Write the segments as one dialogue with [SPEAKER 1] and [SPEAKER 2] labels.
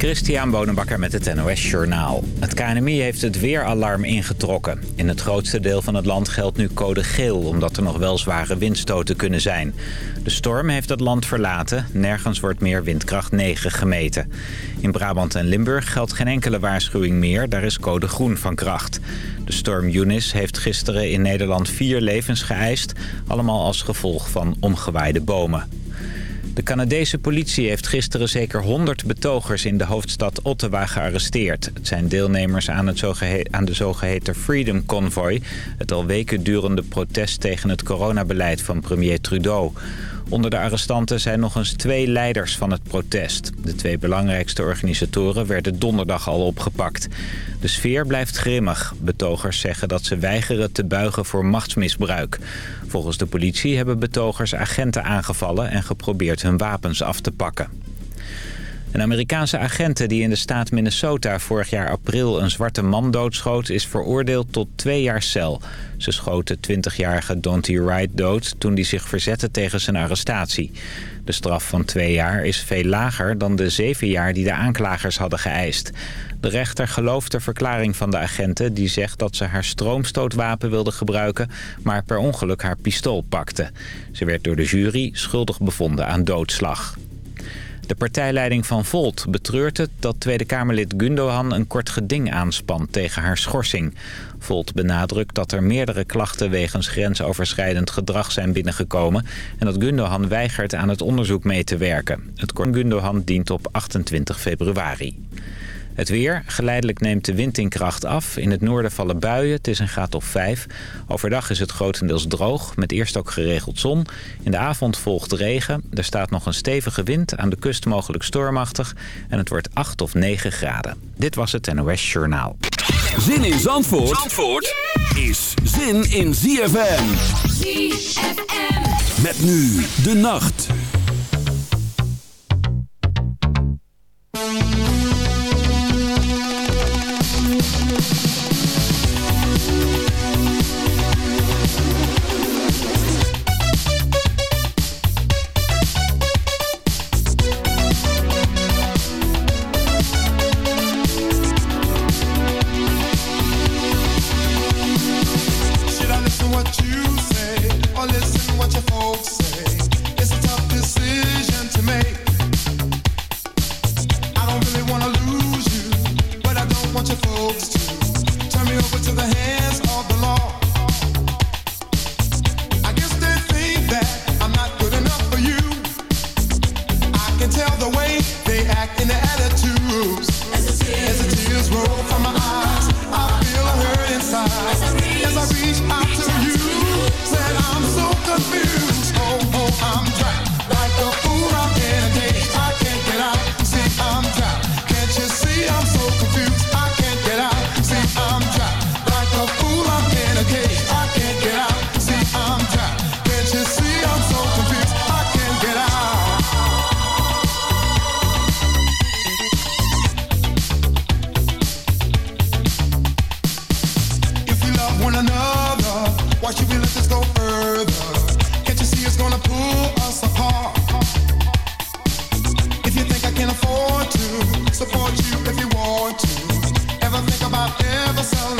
[SPEAKER 1] Christian Bonenbakker met het NOS Journaal. Het KNMI heeft het weeralarm ingetrokken. In het grootste deel van het land geldt nu code geel... omdat er nog wel zware windstoten kunnen zijn. De storm heeft het land verlaten. Nergens wordt meer windkracht 9 gemeten. In Brabant en Limburg geldt geen enkele waarschuwing meer. Daar is code groen van kracht. De storm Eunice heeft gisteren in Nederland vier levens geëist. Allemaal als gevolg van omgewaaide bomen. De Canadese politie heeft gisteren zeker 100 betogers in de hoofdstad Ottawa gearresteerd. Het zijn deelnemers aan, het aan de zogeheten Freedom Convoy... het al weken durende protest tegen het coronabeleid van premier Trudeau. Onder de arrestanten zijn nog eens twee leiders van het protest. De twee belangrijkste organisatoren werden donderdag al opgepakt. De sfeer blijft grimmig. Betogers zeggen dat ze weigeren te buigen voor machtsmisbruik. Volgens de politie hebben betogers agenten aangevallen en geprobeerd hun wapens af te pakken. Een Amerikaanse agent die in de staat Minnesota vorig jaar april een zwarte man doodschoot... is veroordeeld tot twee jaar cel. Ze schoten 20-jarige Donty Wright dood toen hij zich verzette tegen zijn arrestatie. De straf van twee jaar is veel lager dan de zeven jaar die de aanklagers hadden geëist. De rechter gelooft de verklaring van de agenten die zegt dat ze haar stroomstootwapen wilde gebruiken... maar per ongeluk haar pistool pakte. Ze werd door de jury schuldig bevonden aan doodslag. De partijleiding van Volt betreurt het dat Tweede Kamerlid Gundogan een kort geding aanspant tegen haar schorsing. Volt benadrukt dat er meerdere klachten wegens grensoverschrijdend gedrag zijn binnengekomen... en dat Gundogan weigert aan het onderzoek mee te werken. Het kort Gundogan dient op 28 februari. Het weer. Geleidelijk neemt de wind in kracht af. In het noorden vallen buien. Het is een graad of 5. Overdag is het grotendeels droog. Met eerst ook geregeld zon. In de avond volgt regen. Er staat nog een stevige wind. Aan de kust mogelijk stormachtig. En het wordt 8 of 9 graden. Dit was het NOS Journaal.
[SPEAKER 2] Zin in Zandvoort, Zandvoort is zin in ZFM. ZFM. Met nu de nacht.
[SPEAKER 3] can afford to support you
[SPEAKER 4] if you want to. Ever think about ever selling?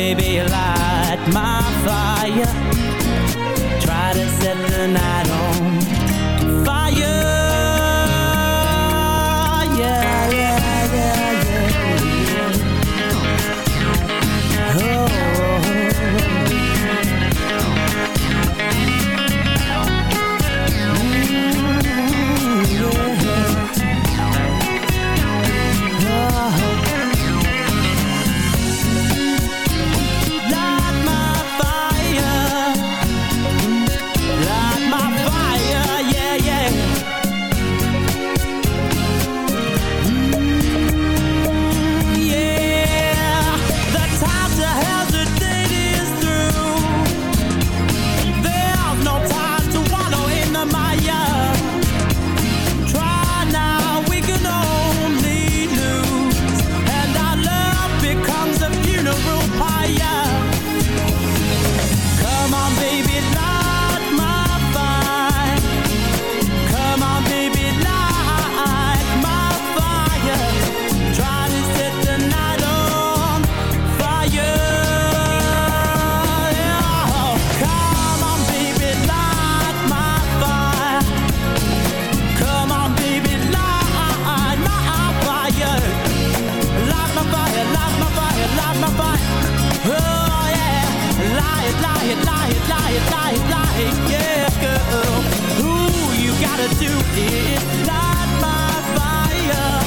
[SPEAKER 4] Baby, light my fire. Try to set the night on fire. Yeah, do it, light my fire.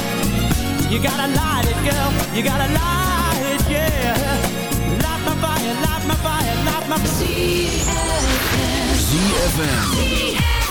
[SPEAKER 4] You gotta light it, girl. You gotta light it, yeah. Light my fire, light my fire, light my fire.
[SPEAKER 2] ZFM.
[SPEAKER 4] Come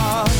[SPEAKER 5] heart.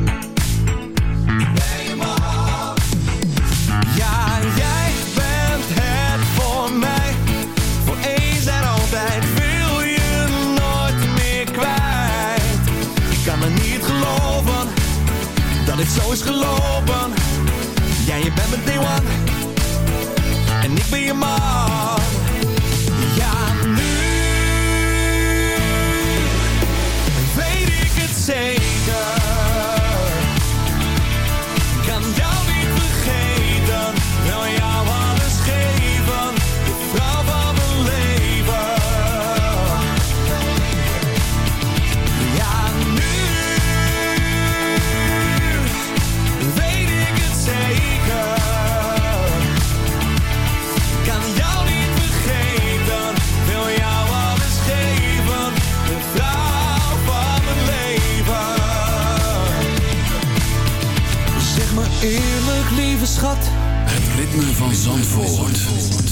[SPEAKER 5] zo is gelopen. Jij, ja, je bent mijn day one. En ik ben je man. lieve schat.
[SPEAKER 2] Het ritme van Zandvoort.
[SPEAKER 6] Zandvoort.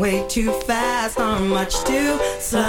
[SPEAKER 6] way too fast, I'm much too slow.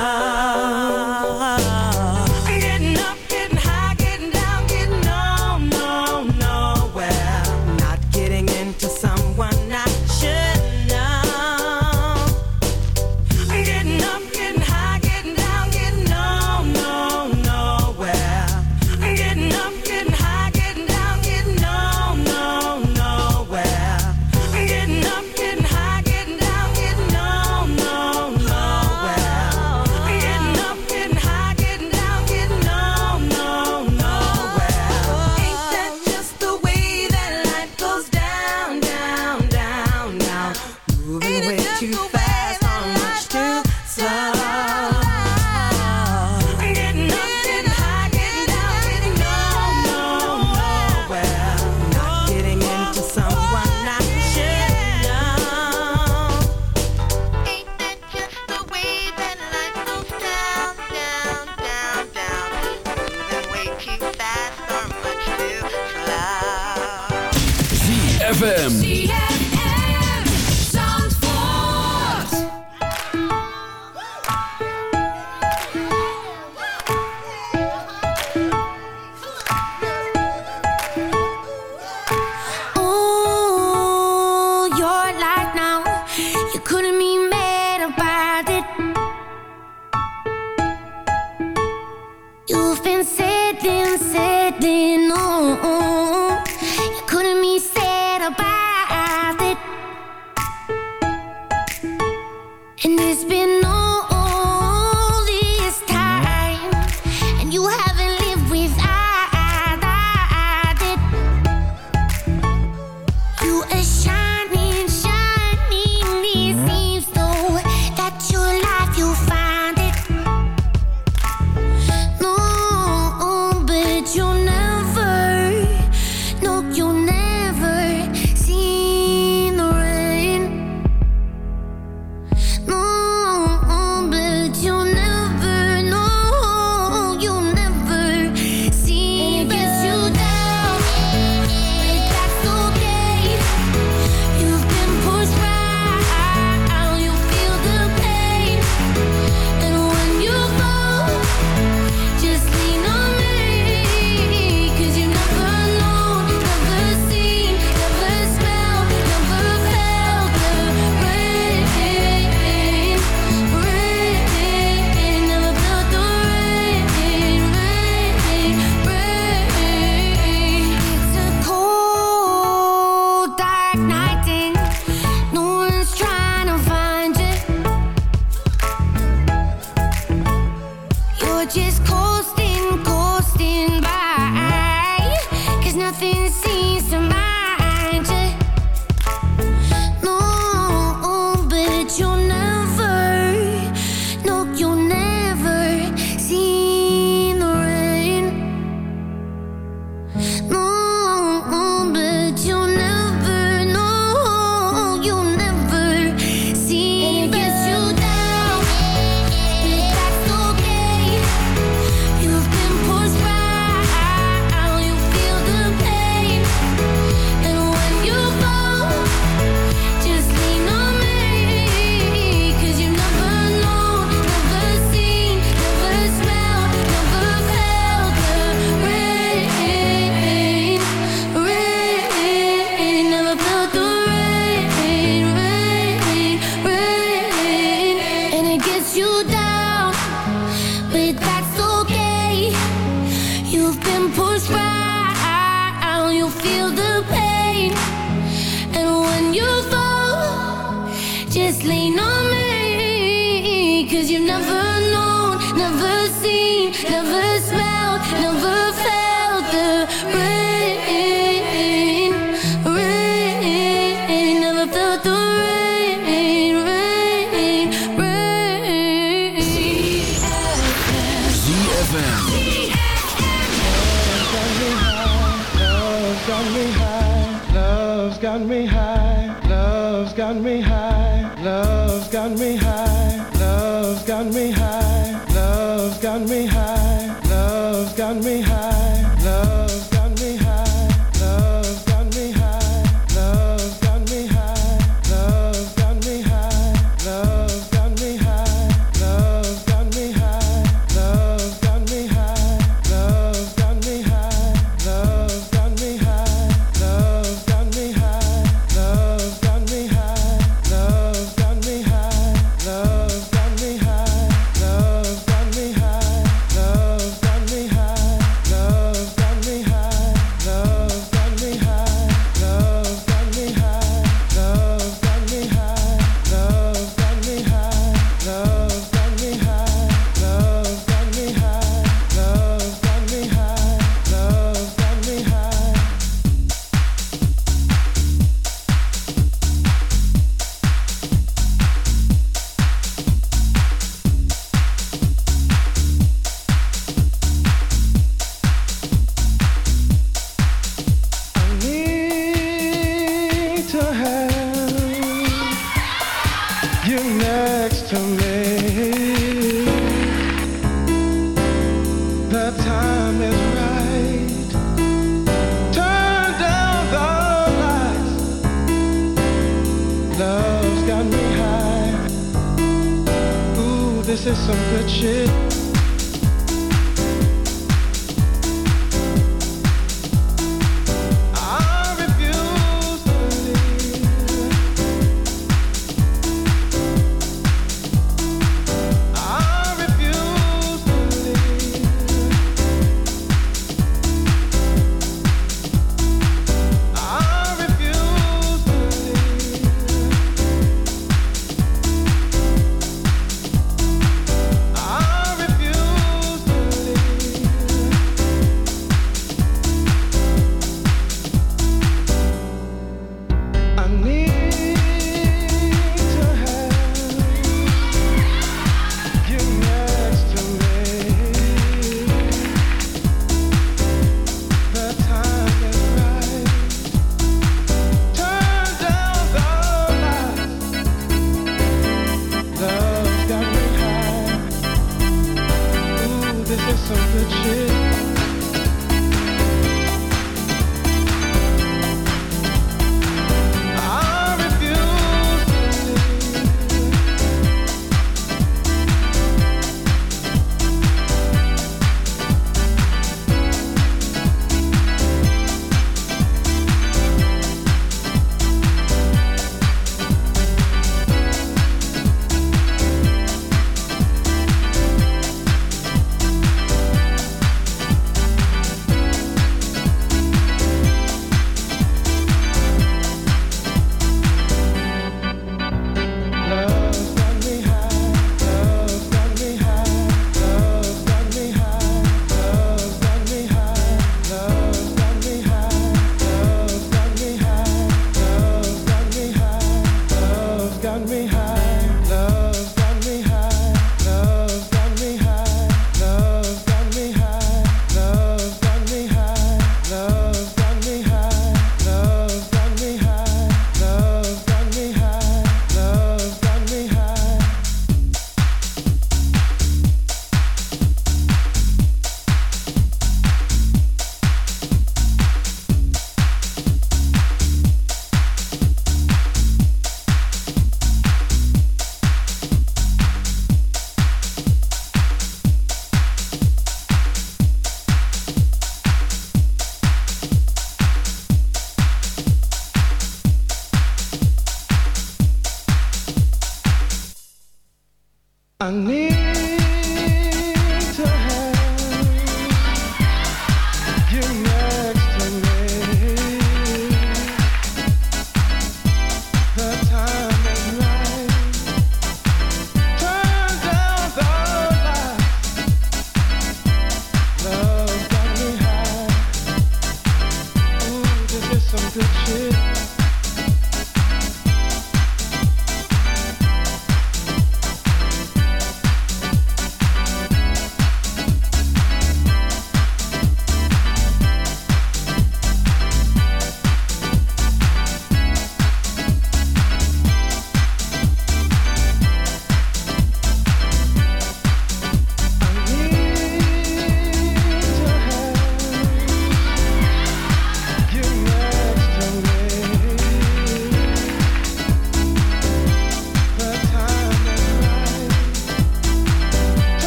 [SPEAKER 6] yeah.